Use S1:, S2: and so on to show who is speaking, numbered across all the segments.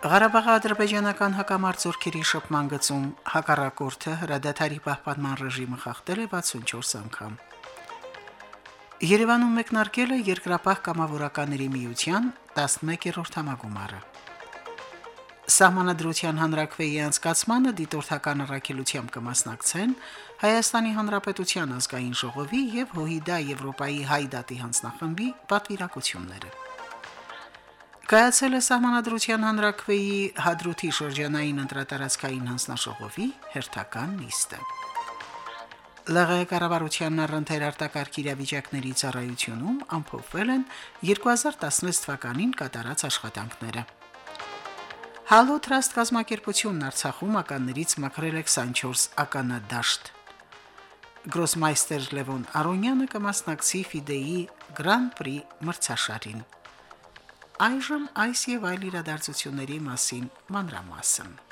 S1: Ղարաբաղի ադրբեջանական հակամարտությունների շփման գծում հակառակորդը հրադադարի պահպանման ռեժիմը խախտել է 64 անգամ։ Երևանում մեկնարկել է երկրապահ կամավորականների միության 11-րդ համագումարը։ Սահմանադրության հանրակրվեի անցկացմանը դիտորդական առաքելությամբ կմասնակցեն Հայաստանի Հանրապետության ազգային ժողովի եւ ՀՈՀԻԴԱ Եվրոպայի հայդատի հանձնախմբի պատվիրակությունները։ Կայացել է սահմանադրության հանրակրվեի հադրութի շրջանային ընտրատարածքային հանձնաժողովի հերթական նիստը։ ԼՂ կառավարության առընթեր արտակարգ իրավիճակների ծառայությունում ամփոփվել են 2016 թվականին կատարած աշխատանքները։ Հալո Trust կազմակերպությունն Արցախում ականներից մաքրել է 24 ականադաշտ։ Գրոսմայստեր Լևոն Արոնյանը կմասնակցի Ֆիդեի Grand Prix մրցաշարին։ Այժմ այս եւ այլ իրադարձությունների մասին մանրամասն։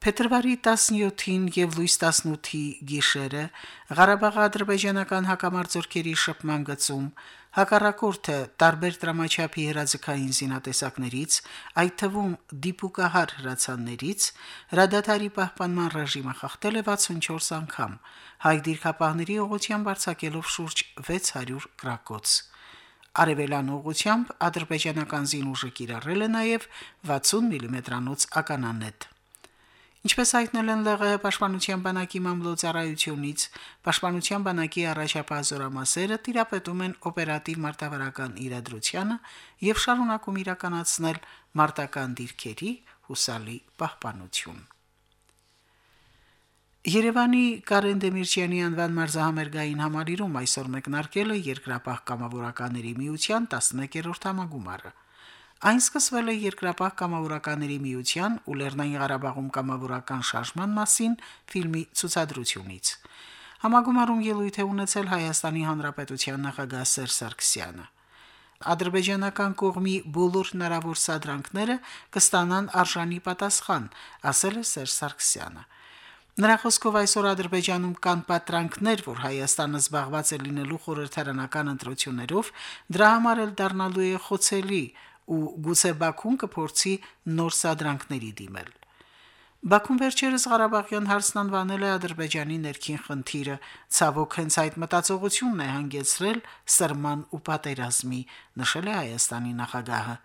S1: Փետրվարի 17-ին եւ լույս 18-ի գիշերը Ղարաբաղի ադրբեջանական հակամարտությունների շփման գծում հակառակորդը տարբեր դրամաչափի հրաձգային զինատեսակներից, այդ թվում դիպուկահար հրացաններից, հրադադարի պահպանման ռեժիմը խախտել է 64 անգամ, հայ դիրքապահների ուղղությամբ արձակելով շուրջ 600 գրակոց։ Արևելան ուղությամբ ադրբեջանական զինուժը կիրառել է նաև 60 մմ-անոց ականանետ։ Ինչպես հայտնել են ԼՂՀ պաշտպանության բանակի մամլոյցարայությունից, պաշտպանության բանակի առաջապահ զորամասերը տիրապետում են օպերատիվ մարտավարական իրադրությանը եւ շարունակում իրականացնել մարտական դիրքերի հուսալի պահպանություն։ Երևանի Կարեն Դեմիրճյանի անվան մարզահամերգային համալիրում այսօր մեկնարկել է երկրապահ կամավորականների միության 11-րդ համագումարը։ Այն սկսվել է երկրապահ կամավորականների միության ու Լեռնային Ղարաբաղում կամավորական շարժման մասին ֆիլմի ցուցադրությունից։ Համագումարում ելույթ է ունեցել Հայաստանի Հանրապետության նախագահ Սերժ Սարգսյանը։ Ադրբեջանական կողմի բոլոր հնարավոր սադրանքները կստանան արժանի պատասխան, ասել է Սերժ Սարգսյանը։ Նրա խոսքով այսօր Ադրբեջանում կան պատրանքներ, որ Հայաստանը զբաղված է լինելու խորհրդարանական ընտրություններով, դրա համար էլ դառնալու է խոցելի ու գուցե Բաքուն կփորձի նոր սադրանքների դիմել։ Բաքուն վերջերս Ղարաբաղյան հարցն անվանել է Ադրբեջանի ներքին խնդիրը, ցավոք հենց այդ մտածողությունն է հանգեցրել սրման ու պատերազմի, նշել է Հայաստանի նախագահը։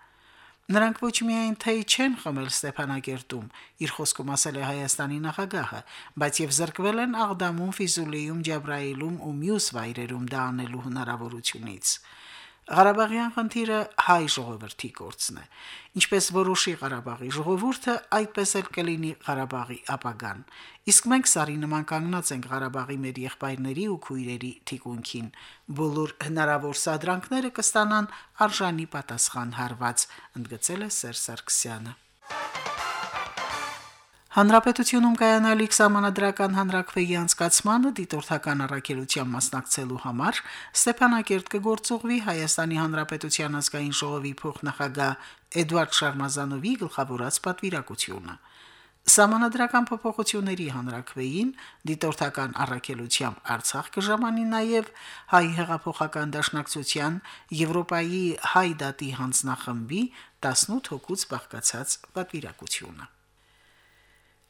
S1: Նրանք ոչ միայն թե չեն խմել Ստեփանակերտում, իր խոսքում ասել է Հայաստանի նախագահը, բայց եւ զրկվել են Աղդամում, Ֆիզուլիում, Ջաբրայիլում ու մյուս վայրերում դա անելու հնարավորությունից։ Ղարաբաղյան խնդիրը հայ ժողովրդի գործն է։ Ինչպես որոշի Ղարաբաղի ժողովուրդը, այդպես էլ կլինի Ղարաբաղի ապագան։ Իսկ մենք սարի նման կանգնած ենք Ղարաբաղի մեր եղբայրների ու քույրերի թիկունքին։ Բոլոր հնարավոր սադրանքները կստանան արժանի պատասխան հարված, ընդգծել է Սերժ Սարգսյանը։ Հանրապետությունում կայանալիք սահմանադրական հանրակրվեի անցկացմանը դիտորդական առաքելության մասնակցելու համար Ստեփանակերտ կգործողվի Հայաստանի Հանրապետության ազգային ժողովի փոխնախագահ Էդվարդ Շարմազանովի գլխավորած պատվիրակությունը։ Սահմանադրական փոփոխությունների հանրակրվեին դիտորդական առաքելությամբ Արցախ կժամանի նաև հայ հեղափոխական դաշնակցության Եվրոպայի հայ դատի հանձնախմբի 18 հոգուց բաղկացած պատվիրակությունը։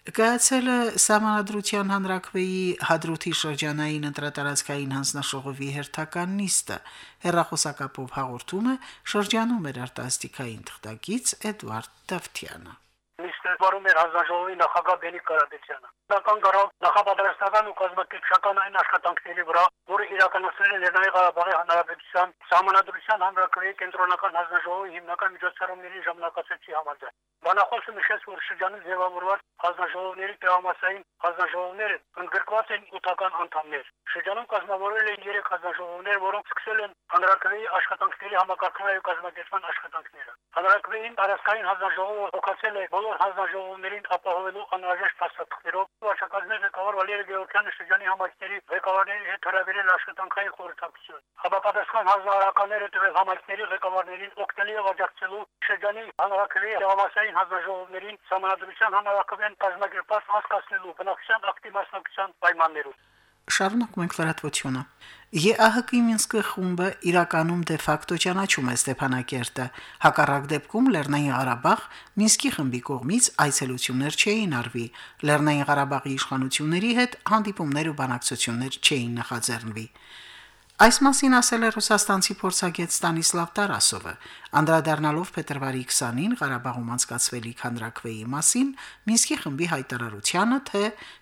S1: Կայացել է Սահմանադրության հանրակրվեի Հադրութի շրջանային ընտրատարածքային հանձնաշողովի հերթական նիստը։ Հերրախոսակապով հաղորդում է շրջանում էր արտասթիկային թղթակից Էդվարդ Դավթյանը
S2: ստեղծվարում էր հանձնաժողովի նախագահ Բենիկ Կարապետյանը։ Նախքան գարավ նախապատրաստական ու կազմակերպչական այն աշխատանքների վրա, որը իրականացվել է Լեռնային Ղարաբաղի Հանրապետության Սահմանադրության հանրակրվեի կենտրոնական հանձնաժողովի հիմնական միջոցառումների ժամանակացույցի համաձայն։ Բանախոսը նշեց, որ շրջանում ձևավորված հանձնաժողովների տեղամասային հանձնաժողովները ընդգրկված են ութական անդամներ։ Շրջանում կազմավորվել են 3 հանձնաժողովներ, որոնք սկսել են հանրակրվեի աշխատանքների համակարգման եւ կազմակերպման աշխատանքները։ Հանրակրվեին տարածքային հանձնաժողովը հոգացել է բոլոր հանձնաժողովներին ապահովելու անհրաժեշտ փաստաթղթերով վարչակազմի ղեկավար Վալերի Գեորգյանը շրջանի համայնքների ղեկավարների հետ հրավիրել աշխատանքային խորհրդակցություն։ Համապատասխան հանձնարարականները տվել համայնքների ղեկավարներին օգնելու եւ աջակցելու շրջանի հանրակրվեի համասային հանձնաժողովներին համանadrության հանրակրվեն կազմակերպած հասկացնելու բնակչության ակտիվ մասնակցության պայմաններում
S1: Շարունակում ենք լրատվությունը։ ԵԱՀԿ-ի Մինսկի խումբը իրականում դե ֆակտո ճանաչում է Ստեփանակերտը։ Հակառակ դեպքում Լեռնային Ղարաբաղ Մինսկի խմբի կողմից այցելություններ չէին արվի։ Լեռնային Ղարաբաղի իշխանությունների հետ հանդիպումներ ու բանակցություններ չէին նախաձեռնվի։ Այս մասին ասել է ռուսաստանցի փորձագետ Ստանիսլավ Տարասովը, անդրադառնալով փետրվարի 20-ին Ղարաբաղում անցկացվելիք հանրակրվեի մասին Մինսկի խմբի հայտարարությանը, թե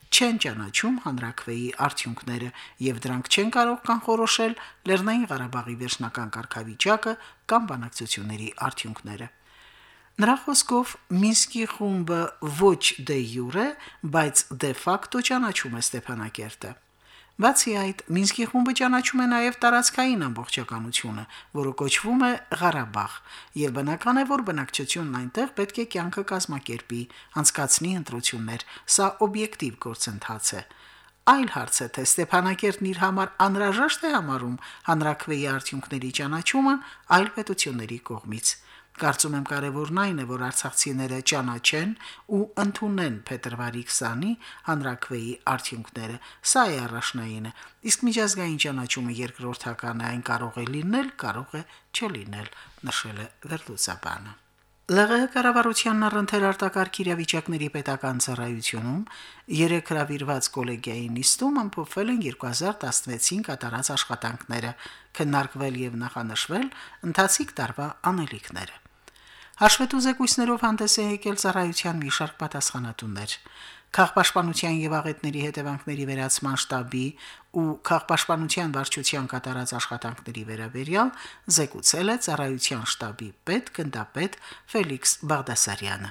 S1: չեն ճանաչում հանրակրվեի արդյունքները եւ դրանք չեն կարող կանխորոշել Լեռնային Ղարաբաղի վերջնական կարգավիճակը կամ բանակցությունների արդյունքները։ Նրա խոսքով Մինսկի խումբը ոչ դե յուրե, բայց դե ֆակտո ճանաչում է Ստեփանակերտը։ Բացի այդ, Մինսկի խումբը ճանաչում է նաև տարածքային ամբողջականությունը, որը կոչվում է Ղարաբաղ, եւ բնական է, որ բնակչությունն այնտեղ պետք է կյանքը կազմակերպի, անցկացնի ընտրություններ։ Սա օբյեկտիվ գործընթաց է։ Այլ հարց է, թե Ստեփանակերտն իր համար անհրաժեշտ է համարում հանրակրվեի արդյունքների ճանաչումը այլ պետությունների կողմից։ Կարծում եմ կարևորն այն է, որ արցախցիները ճանաչեն ու ընդունեն փետրվարի 20-ի հանրակրվեի արդյունքները։ Սա է առաջնայինը։ Իսկ միջազգային ճանաչումը երկրորդական է, այն կարող է լինել, կարող է չլինել, նշել է Վերլուծաբանը։ ԼՂՀ կառավարությանն առընթեր արտակարգ իրավիճակների պետական ծառայությունում երեք հրավիրված կոլեգիայի նիստում ամփոփվել են 2016-ին կատարած աշխատանքները, քննարկվել եւ նախանշվել ընթացիկ տարվա անելիքները։ Հաշվետու զեկույցներով հանդես է եկել ծառայության մի շարք պատասխանատուներ։ Քաղաքապաշտպանության եւ աղետների հետևանքների վերացման շտաբի ու քաղաքապաշտպանության վարչության կատարած աշխատանքների վերաբերյալ զեկուցել է ծառայության շտաբի պետ գնդապետ Ֆելիքս Բաղդասարյանը։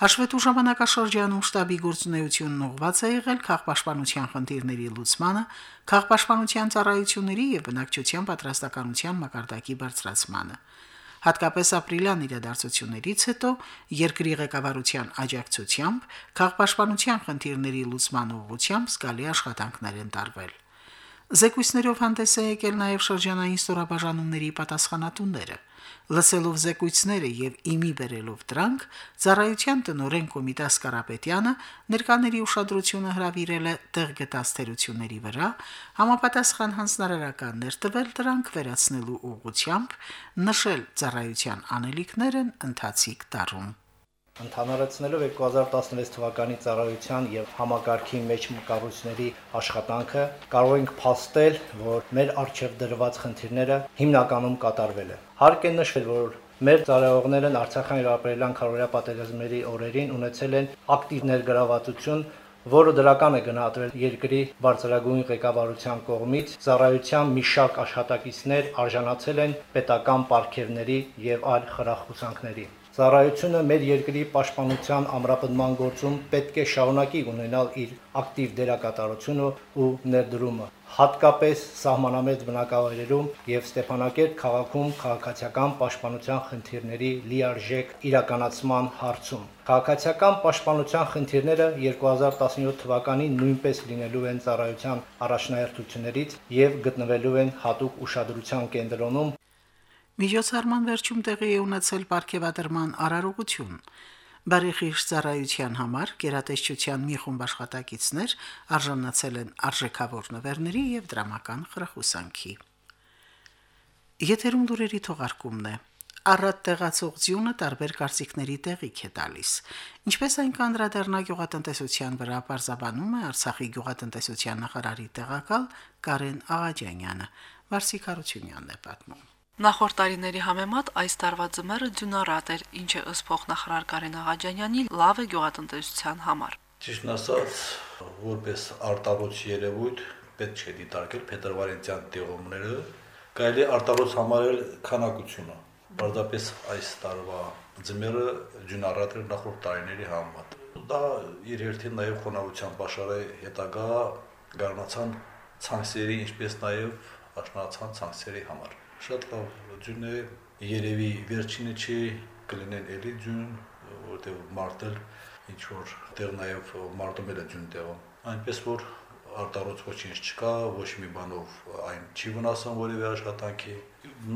S1: Հաշվետու ժամանակաշրջանում շտաբի գործունեությունն ուղղված է եղել քաղաքապաշտպանության խնդիրների լուծմանը, քաղաքապաշտպանության ծառայությունների եւ բնակչության պատրաստականության մակարդակի բարձրացմանը հատկապես ապրիլյան իրադարձություններից հետո երկրի ղեկավարության աջակցությամբ քաղաքապաշտպանության խնդիրների լուծման ուղղությամբ զգալի աշխատանքներ են տարվել։ Զեկույցներով հանդես է եկել նաև շրջանային ստորաբաժանումների պատասխանատուները։ Լսելով զեկույցները եւ իմի բերելով դրանք, ծառայության տնօրեն Կոմիտաս Կարապետյանը ներկաների ուշադրությունը հրավիրել է տեղ գտած թերությունների վրա, համապատասխան հանձնարարականներ տվել դրանք վերացնելու ուղղությամբ, նշել ծառայության անելիքներն ընթացիկ տարում
S3: ընդհանրացնելով 2016 թվականի ծառայության եւ համակարգի մեջ կառույցների աշխատանքը կարող ենք փաստել, որ մեր արժեվ դրված խնդիրները հիմնականում կատարվել են։ Հարկ է նշել, որ Մեր ծառայողներն Արցախյան իրապետական քարորիա պատերազմների օրերին ունեցել են ակտիվ ներգրավվածություն, որը դրական է գնահատվել երկրի բարձրագույն ղեկավարության կողմից։ Ծառայության մի շարք աշխատակիցներ արժանացել են պետական պարգևների եւ այլ խրախուսանքների։ Ծառայությունը մեր երկրի պաշտպանության ամրապնդման գործում պետք է շարունակի ունենալ իր ակտիվ դերակատարությունը ու ներդրումը, հատկապես սահմանամետ բնակավայրերում եւ Ստեփանակերտ քաղաքում քաղաքացիական պաշտպանության խնդիրների լիարժեք իրականացման հարցում։ Քաղաքացիական պաշտպանության խնդիրները 2017 թվականին նույնպես լինելու են ծառայության առաջնահերթություններից եւ գտնվելու են հատուկ ուշադրության կենտրոնում
S1: Միջոցառման վերջում տեղի է ունեցել ապարքեվատրման արարողություն։ Բարեխիղճ ծառայության համար կերատեսչության մի խումբ աշխատակիցներ արժանացել են արժեքավոր նվերների եւ դրամական խրախուսանքի։ Եթերում դուրերի թողարկումն է։ Առատ տեղացող ձյունը տարբեր կարծիքների տեղիք է տալիս։ Ինչպես այն կանդրադառնա գյուղատնտեսության վրա բարձաբանում է Արցախի գյուղատնտեսության նախարարի տեղակալ Կարեն Աղաջանյանը։ Վարսիկ Հարությունյանն է պատմում։
S4: Նախորդ տարիների համեմատ այս տարվա ձմեռը ձյունառատ էր, ինչը ըստ փոխնախարար Կարեն Աղաջանյանի լավ է գյուղատնտեսության համար։
S5: Ճիշտն ասած, որպես արտարոց երևույթ պետք չէ դիտարկել փետրվարենցյան տեղումները, կարելի արտարոց համարել քանակությունը։ Պարզապես այս տարվա ձմեռը ձյունառատ էր նախորդ տարիների համեմատ։ Դա իր հերթին նաև խոնավության է հետագա գառնացան ցանքսերի, ինչպես նաև աշնանացան ցանքսերի համար շատ լավ ջունը Երևի վերջինը չի կլինեն էլի ձյուն, որտեղ մարտել ինչ որ տեղ նաև մարտում էլ է ձյուն տեղում։ Այնպես որ արտարոց ոչինչ չկա, ոչ մի բանով այն չի վնասում որևէ աշխատանքի,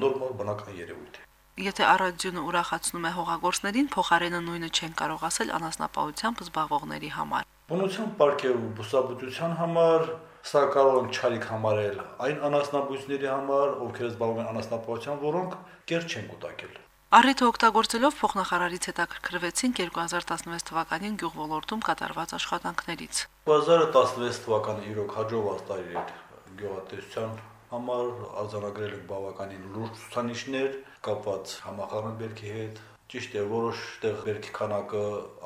S5: նորմալ բնական երևույթ է։
S4: Եթե առաջյունը ուրախացնում է հողագործներին, փոխարենը նույնը չեն կարող ասել անասնապահությամբ զբաղվողների համար։
S5: Բնության պարկև ու բուսաբուծության համար սա կարող են չարիք համարել այն անասնաբույսների համար, ովքեր զբաղվում են անասնապահությամբ, որոնք կեր չեն կուտակել։
S4: Առիթը օգտագործելով փոխնախարարից հետաքրքրվեցին 2016 թվականին գյուղ ոլորտում կատարված աշխատանքներից։
S5: 2016 թվականը իրոք հաջողված տարի էր գյուղատնտեսության համար արձանագրել ենք բավականին լուրջ ցուցանիշներ կապված համախառնբերքի հետ։ Ճիշտ է, որոշ տեղ բերքի քանակը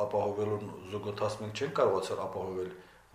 S5: ապահովելուն զուգընթաց մենք չենք կարողացել ապահովել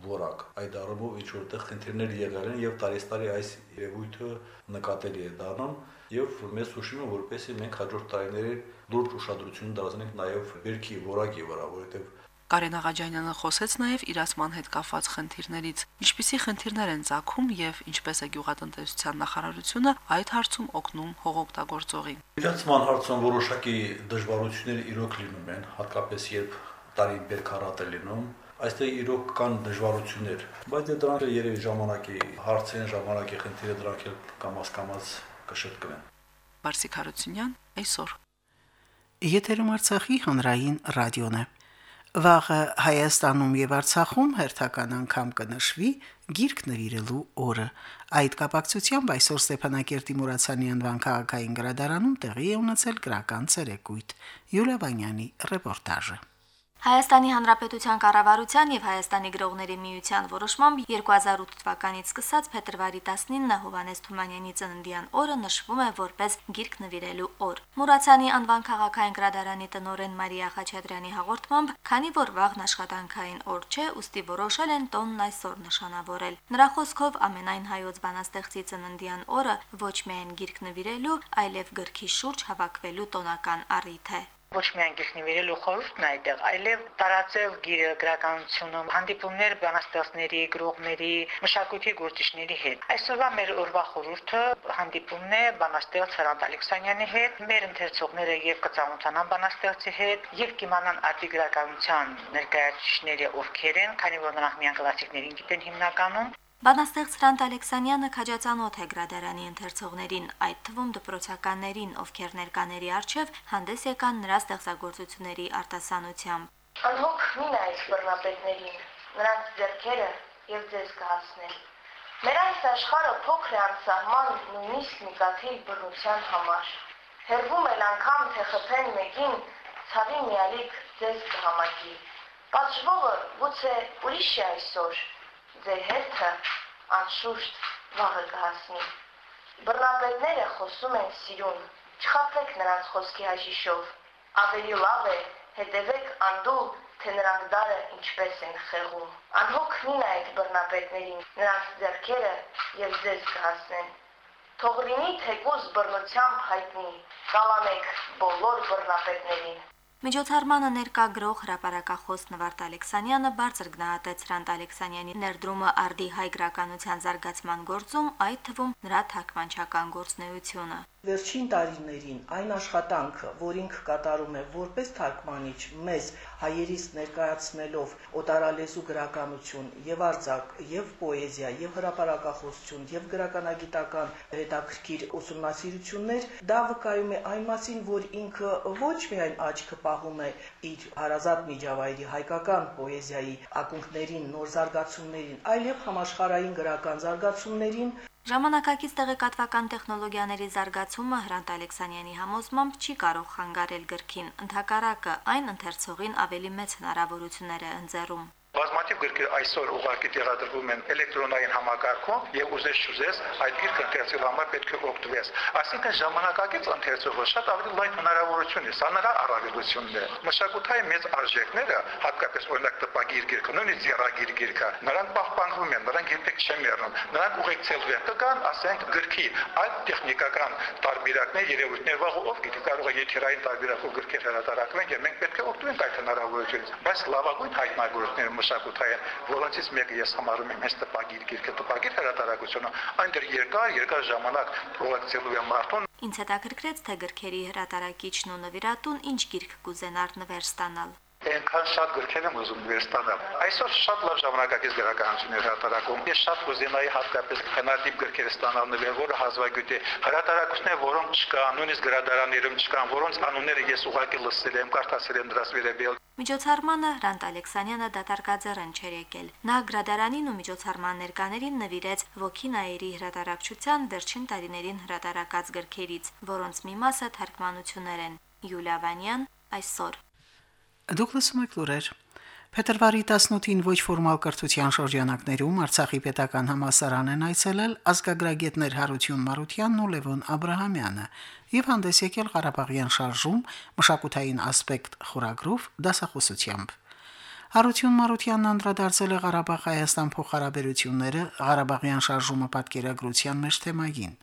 S5: որակ։ Այդ առումով ինչ որտեղ խնդիրներ եղել են եւ տարեստարի այս երևույթը նկատելի է դառնում եւ մեզ հուշում է որպեսի մենք հաջորդ տարիներին լուրջ ուշադրություն դարձնենք նաեւ բերքի որակի վրա, որովհետեւ
S4: Կարեն Աղաջանյանը խոսեց նաև իրացման հետ կապված խնդիրներից։ Ինչպիսի խնդիրներ են ցակում եւ ինչպես է գյուղատնտեսության նախարարությունը այդ հարցում օգնում հողօգտագործողին։
S5: Իրացման հարցում որոշակի դժվարություններ իրոք լինում են, հատկապես երբ տարին բերքարատ է լինում, այստեղ իրոք կան դժվարություններ, բայց դրանք երևի ժամանակի հարց են, ժամանակի խնդիրը դրանք էլ կամաց-կամաց կշտկվեն։
S4: Մարսիկ Հարությունյան այսօր
S1: Եթերում Արցախի հանրային ռադիոն է։ Վաղը Հայաստանում եւ Արցախում հերթական անգամ կնշվի գիրք նվիրելու օրը։ Այդ կապակցությամբ այսօր Ստեփանակերտի Մուրացյանի անվան քաղաքային գրադարանում տեղի է ունեցել գրական ցերեկույթ։ Յուլիա Վանյանի ռեպորտաժը։
S6: Հայաստանի Հանրապետության կառավարության եւ Հայաստանի գրողների միության որոշմամբ 2008 թվականից սկսած փետրվարի 19-ը Հովանես Թումանյանի ծննդյան օրը նշվում է որպես գիրք նվիրելու օր։ Մուրացյանի անվան քաղաքային գրադարանի տնօրեն Մարիա Խաչատրյանի հաղորդմամբ, քանի որ վաղն աշխատանքային օր չէ, ուստի որոշել են տոնն այսօր նշանավորել։ Նրա խոսքով ամենայն հայոց բանաստեղծի ծննդյան օրը ոչ միայն գիրք նվիրելու, այլև գրքի շուրջ հավաքվելու տոնական առիթ է
S7: ոչ միայն գիտնիվերելու խորհուրդն այդտեղ, այլև տարածել գիրը գրականությունում, հանդիպումներ բանաստեղծների, գրողների, մշակույթի գործիչների հետ։ Այսօրվա մեր օրվա խորհուրդը հանդիպումն է բանաստեղծ Հրանտ Ալեքսանյանի հետ, մեր ընթերցողները եւ կծանոթանան բանաստեղծի հետ եւ կիմանան արտի գրականության ներկայացուցիչները ովքեր են, քանի որ նրանք միայն կլասիկներին գիտեն հիմնականում,
S6: Բանաստեղծ Հրանտ Ալեքսանյանը քաջածանոթ է գրադարանի ընթերցողներին, այդ թվում դպրոցականներին, ովքեր ներկաների արչև հանդես եկան նրա ստեղծագործությունների արտասանությամբ։
S8: Անհոգ մի նայեք բռնապետներին, նրանց ձեռքերը եւ ձեզ կհասնեն։ Մեր այս աշխարհը փոքր է անսահման նույնիսկ նկատի բռնության համար։ Հերվում էլ անգամ թե խփեն մեկին, ցավի միալիք ձեզ կհամակի։ Պատժվողը գուցե ուրիշ է այսօր, ձեր հետը անշուշտ վաղը կհասնի։ Բռնապետները խոսում են սիրուն, չխափեք նրանց խոսքի հաշիշով։ Ավելի լավ է հետևեք անդուլ, թե նրանք դարը ինչպես են խեղում։ Անհոգ մի նայեք բռնապետներին, նրանց ձեռքերը եւ ձեզ կհասնեն։ Թող լինի թեկուզ բռնությամբ հայտնի, կալանեք բոլոր բռնապետներին։
S6: Միջոցառմանը ներկա գրող հրապարակախոս Նվարդ Ալեքսանյանը բարձր գնահատեց Հրանտ Ալեքսանյանի ներդրումը արդի հայ գրականության զարգացման գործում, այդ թվում նրա թարգմանչական գործնեությունը
S9: վերջին տարիներին այն աշխատանքը, որ ինքը կատարում է որպես թարգմանիչ, մեզ հայերից ներկայացնելով օտարալեզու գրականություն եւ արձակ, եւ պոեզիա, եւ հրապարակախոսություն, եւ գրականագիտական հետաքրքիր ուսումնասիրություններ, դա վկայում է այն մասին, որ ինքը ոչ միայն աչքը պահում է իր հարազատ միջավայրի հայկական պոեզիայի ակունքներին, նոր զարգացումներին, այլև համաշխարհային գրական զարգացումներին,
S6: Ժամանակակից տեղեկատվական տեխնոլոգիաների զարգացումը Հրանտ Ալեքսանյանի համոզմամբ չի կարող խանգարել գրքին, ընդհակառակը այն ընթերցողին ավելի մեծ հնարավորություններ է ընձեռում։
S10: Բազմաթիվ գրքեր այսօր ուղղակի տեղադրվում են էլեկտրոնային համակարգում եւ ուզես չուզես այդ գիրքը ընթերցելու համար պետք է օգտվես։ Այսինքն ժամանակակից ընթերցողը շատ ավելի լայն հնարավորություն է, սա նրա առավելությունն է։ Մշակութային մեծ արժեքները, հատկապես օրինակ տպագիր գիրքը, նույնիսկ ձեռագիր գիրքը, նրանք պահպանվում են, նրանք երբեք չեն մեռնում։ Նրանք ուղեկցելու են կգան, ասենք գրքի այդ տեխնիկական տարբերակներ, երևույթներ վաղ ով գիտի կարող է եթերային տարբերակով գրքեր հրատարակվեն եւ մենք պետք է օգտվենք այդ հնարավորությունից։ Բայց լավագույն հայտնագործներ մշակութային, որոնցից մեկը ես համարում եմ հենց տպագիր գիրքը, տպագիր հրատարակությունը, այն դեռ երկար, երկար ժամանակ ուղեկցելու է մարդուն
S6: Ինձ հետաքրքրեց, թե գրքերի հրատարակիչն ու նվիրատուն ինչ գիրք կուզենար նվեր ստանալ
S10: այնքան շատ գրքեր եմ ուզում վերստանալ։ Այսօր շատ լավ ժամանակակից գրականություններ հրատարակում։ Ես շատ կուզենայի հատկապես հնարդիպ գրքեր ստանալ նվեր, որը հազվագյուտ է։ Հրատարակություններ, որոնք չկան, նույնիսկ գրադարաններում չկան, որոնց անունները ես ուղակի լսել եմ, կարդացել եմ դրանց վերաբերյալ։
S6: Միջոցառմանը Հրանտ Ալեքսանյանը դատարկաձեռն չէր եկել։ Նա գրադարանին ու միջոցառման ներկաներին նվիրեց Ոգինայերի հրատարակչության վերջին տարիներին հրատարակած գրքերից, որոնց մի մասը թարգմանություններ են։ Յուլիա Վանյան այսօր
S1: Դուք լսում եք լուրեր։ Փետրվարի 18-ին ոչ ֆորմալ կրթության շրջանակներում Արցախի պետական համալսարան են այցելել ազգագրագետներ Հարություն Մարությանն ու Լևոն Աբ รา համյանը եւ հանդես եկել Ղարաբաղյան շարժում մշակութային ասպեկտ խորագրով դասախոսությամբ։ Հարություն Մարությանն անդրադարձել է Ղարաբաղ-Հայաստան փոխհարաբերությունները Ղարաբաղյան շարժումը պատկերագրության մեջ թեմային։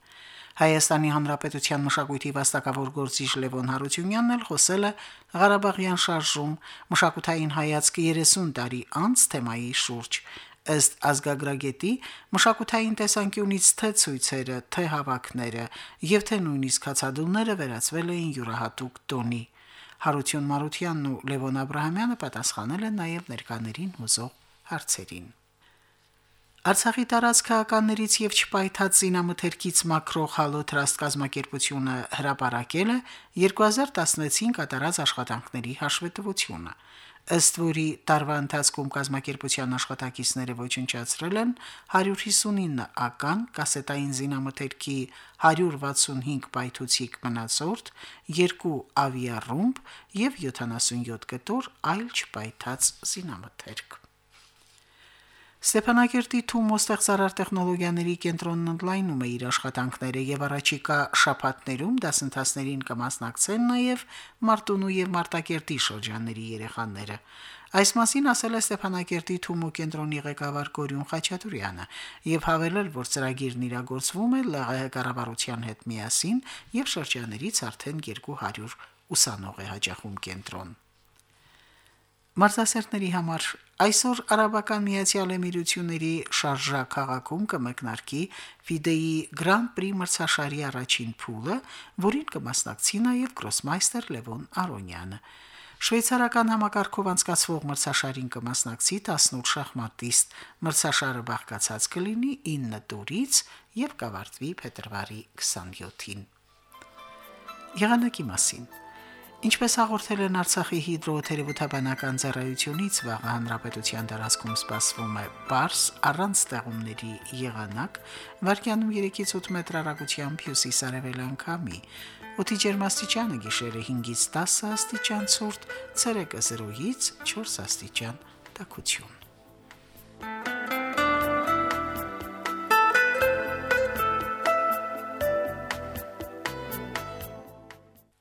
S1: Հայաստանի Հանրապետության մշակույթի վաստակավոր գործիչ Լևոն Հարությունյանն էլ խոսել է Ղարաբաղյան շարժում մշակութային հայացքը 30 տարի անց թեմայի շուրջ ըստ ազգագրագետի մշակութային տեսանկյունից թե ցույցերը, թե հավաքները եւ թե նույնիսկ հացադուլները վերածվել էին յուրահատուկ տոնի։ Հարություն Մարությանն ու Լևոն Աբ รา համյանը պատասխանել են նաև ներկաներին հուզող հարցերին։ Արցախի տարածքականներից եւ չպայթած զինամթերքից մակրող հալոտ հրաստ կազմակերպությունը հրապարակել է 2016-ին կատարած աշխատանքների հաշվետվությունը ըստ որի տարվա ընթացքում կազմակերպության աշխատակիցները ոչնչացրել են 159 ական կասետային զինամթերքի 165 պայթուցիկ մնացորդ, 2 ավիառումբ եւ 77 կտոր այլ չպայթած զինամթերք։ Ստեփանակերտի Թումո ստեղծարար տեխնոլոգիաների կենտրոնն ընդլայնում է իր աշխատանքները եւ առաջիկա շաբաթներում դասընթացներին կմասնակցեն նաեւ Մարտունու եւ Մարտակերտի շրջանների երեխաները։ Այս մասին ասել է Ստեփանակերտի Թումո կենտրոնի ղեկավար Կորյուն Խաչատուրյանը եւ հավելել, որ ծրագիրն իրագործվում է ԼՂՀ կառավարության հետ միասին եւ շրջաներից արդեն 200 ուսանող է հաջախում կենտրոն։ Մարզասերների համար Այսօր Արաբական Միացյալ Էմիրությունների շարժա քաղաքում կմեկնարկի Ֆիդեի Grand Prix մրցաշարի առաջին փուլը, որին կմասնակցի նաև գրոսմայստեր Լևոն Արոնյանը։ Շվեյցարական համակարգով անցկացվող մրցաշարին կմասնակցի 18 շախմատիստ։ Մրցաշարը բաղկացած կլինի 9 տուրից եւ կավարտվի փետրվարի 27-ին։ Եղանակի մասին Ինչպես հաղորդել են Արցախի հիդրոթերապևտաբանական ծառայությունից, վաղ հանրապետության տարածքում սպասվում է բարս առանց ստեղումների եղանակ, վարկյանում 3-ից 8 մետր հեռագությամբ հյուսիսարևելյան քամի։ Օդի ջերմաստիճանը գիշերը 5-ից 10 աստիճան ցուրտ, ցերեկը 0-ից 4 աստիճան տաքություն։